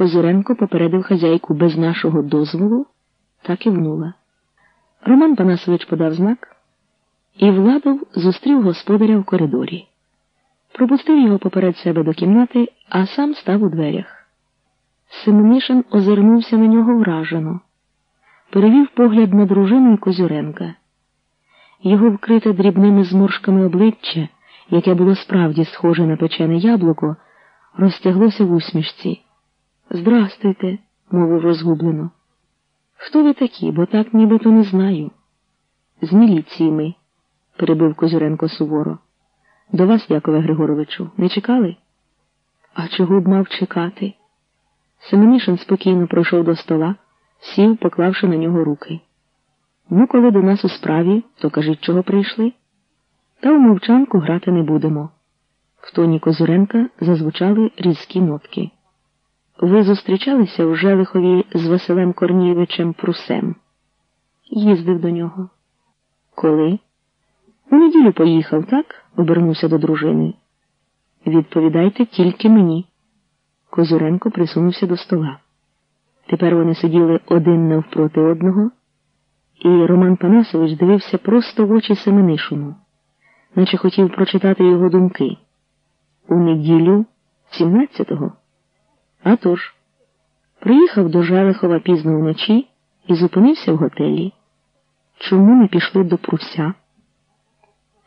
Козюренко попередив хазяйку без нашого дозволу та кивнула. Роман Панасович подав знак, і Владов зустрів господаря в коридорі. Пропустив його поперед себе до кімнати, а сам став у дверях. Семенишин озирнувся на нього вражено, перевів погляд на дружину і Козюренка. Його вкрите дрібними зморшками обличчя, яке було справді схоже на печене яблуко, розтяглося в усмішці. Здрастуйте, мовив розгублено. Хто ви такі, бо так нібито не знаю. З міліції ми, перебив Козюренко суворо. До вас, Якове Григоровичу, не чекали? А чого б мав чекати? Семенишин спокійно пройшов до стола, сів, поклавши на нього руки. Ну, коли до нас у справі, то кажіть, чого прийшли. Та у мовчанку грати не будемо. В тоні Козуренка зазвучали різкі нотки. Ви зустрічалися у Желихові з Василем Корнієвичем Прусем? Їздив до нього. Коли? У неділю поїхав, так? обернувся до дружини. Відповідайте тільки мені. Козуренко присунувся до стола. Тепер вони сиділи один навпроти одного, і Роман Панасович дивився просто в очі Семенишину, наче хотів прочитати його думки. У неділю 17-го. А тож, приїхав до Желихова пізно вночі і зупинився в готелі. Чому не пішли до Пруся?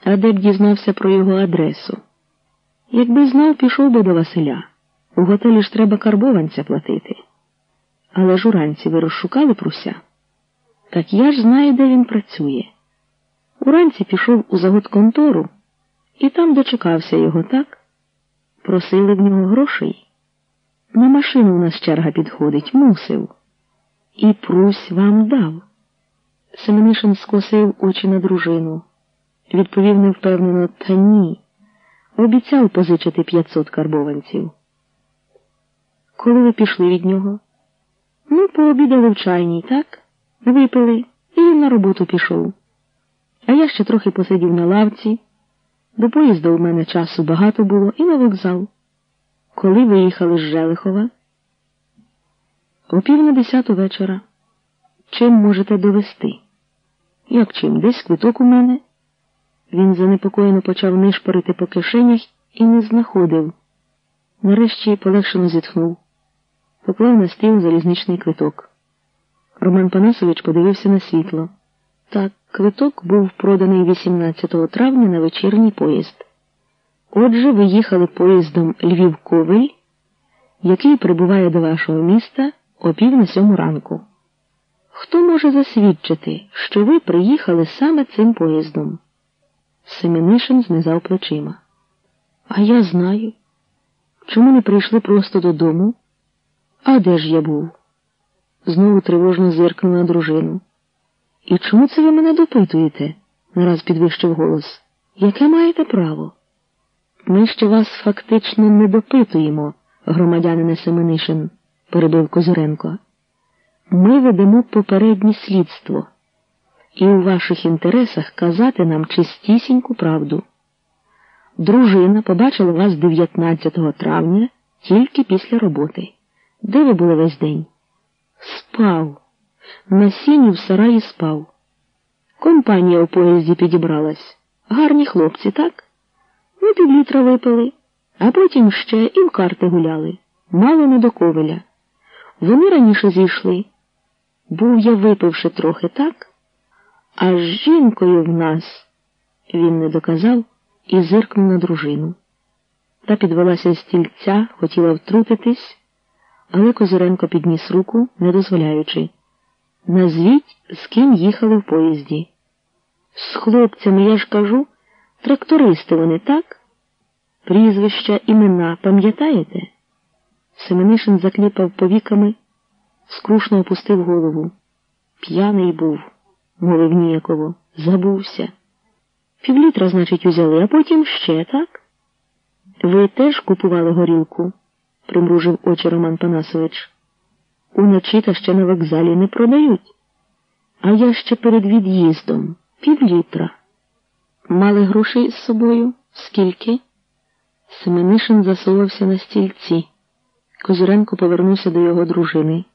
А де б дізнався про його адресу? Якби знав, пішов би до Василя. У готелі ж треба карбованця платити. Але ж уранці ви розшукали Пруся? Так я ж знаю, де він працює. Уранці пішов у заготконтору і там дочекався його, так? Просили в нього грошей. На машину у нас черга підходить, мусив. І Прусь вам дав. Семенишин скосив очі на дружину. Відповів невпевнено, та ні. Обіцяв позичити 500 карбованців. Коли ви пішли від нього? Ну, пообідали в чайній, так? Випили, і він на роботу пішов. А я ще трохи посидів на лавці. До поїзду у мене часу багато було і на вокзал. Коли виїхали з Желихова? О пів на десяту вечора. Чим можете довести? Як чим? Десь квиток у мене? Він занепокоєно почав нишпорити по кишенях і не знаходив. Нарешті полегшено зітхнув. Поклав на стіл залізничний квиток. Роман Панасович подивився на світло. Так, квиток був проданий 18 травня на вечірній поїзд. Отже, ви їхали поїздом Львів Ковель, який прибуває до вашого міста о пів на сьому ранку. Хто може засвідчити, що ви приїхали саме цим поїздом? Семенишин знизав плечима. А я знаю. Чому не прийшли просто додому? А де ж я був? Знову тривожно зиркнув на дружину. І чому це ви мене допитуєте? нараз підвищив голос. Яке маєте право? Ми ще вас фактично не допитуємо, громадянине Семенишин, перебив Козиренко. Ми ведемо попереднє слідство, і у ваших інтересах казати нам чистісіньку правду. Дружина побачила вас 19 травня тільки після роботи. Де ви були весь день? Спав. На сіні в сараї спав. Компанія у поїзді підібралась. Гарні хлопці, так? Ми півлітра випили, а потім ще і в карти гуляли. Мало не до ковеля. Вони раніше зійшли. Був я випивши трохи, так? А з жінкою в нас, він не доказав і зиркнув на дружину. Та підвелася з стільця, хотіла втрутитись, але Козиренко підніс руку, не дозволяючи. Назвіть, з ким їхали в поїзді. З хлопцями, я ж кажу, трактористи вони, так? Прізвища, імена, пам'ятаєте? Семенишин закліпав повіками, скрушно опустив голову. П'яний був, мовив ніяково, забувся. Півлітра, значить, узяли, а потім ще, так? Ви теж купували горілку? примружив очі Роман Панасович. Уночі та ще на вокзалі не продають. А я ще перед від'їздом півлітра. Мали грошей з собою? Скільки? Семенишин засовався на стільці. Козуренко повернувся до його дружини.